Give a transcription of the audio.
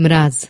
mraz.